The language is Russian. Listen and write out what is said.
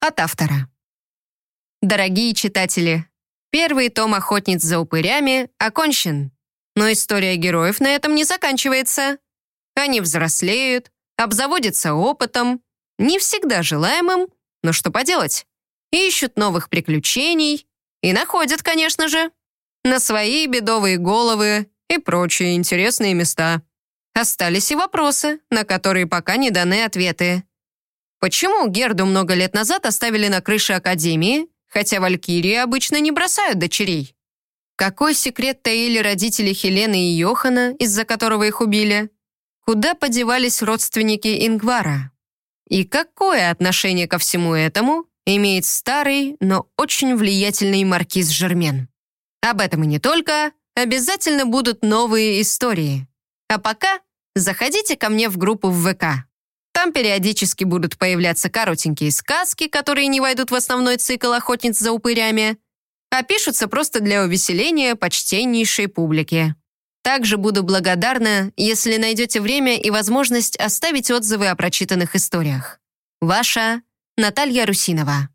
От автора. Дорогие читатели, первый том «Охотниц за упырями» окончен. Но история героев на этом не заканчивается. Они взрослеют, обзаводятся опытом, не всегда желаемым, но что поделать. Ищут новых приключений и находят, конечно же, на свои бедовые головы и прочие интересные места. Остались и вопросы, на которые пока не даны ответы. Почему Герду много лет назад оставили на крыше Академии, хотя валькирии обычно не бросают дочерей? Какой секрет таили родители Хелены и Йохана, из-за которого их убили? Куда подевались родственники Ингвара? И какое отношение ко всему этому имеет старый, но очень влиятельный маркиз Жермен? Об этом и не только, обязательно будут новые истории. А пока заходите ко мне в группу в ВК. Там периодически будут появляться коротенькие сказки, которые не войдут в основной цикл «Охотниц за упырями», а пишутся просто для увеселения почтеннейшей публики. Также буду благодарна, если найдете время и возможность оставить отзывы о прочитанных историях. Ваша Наталья Русинова.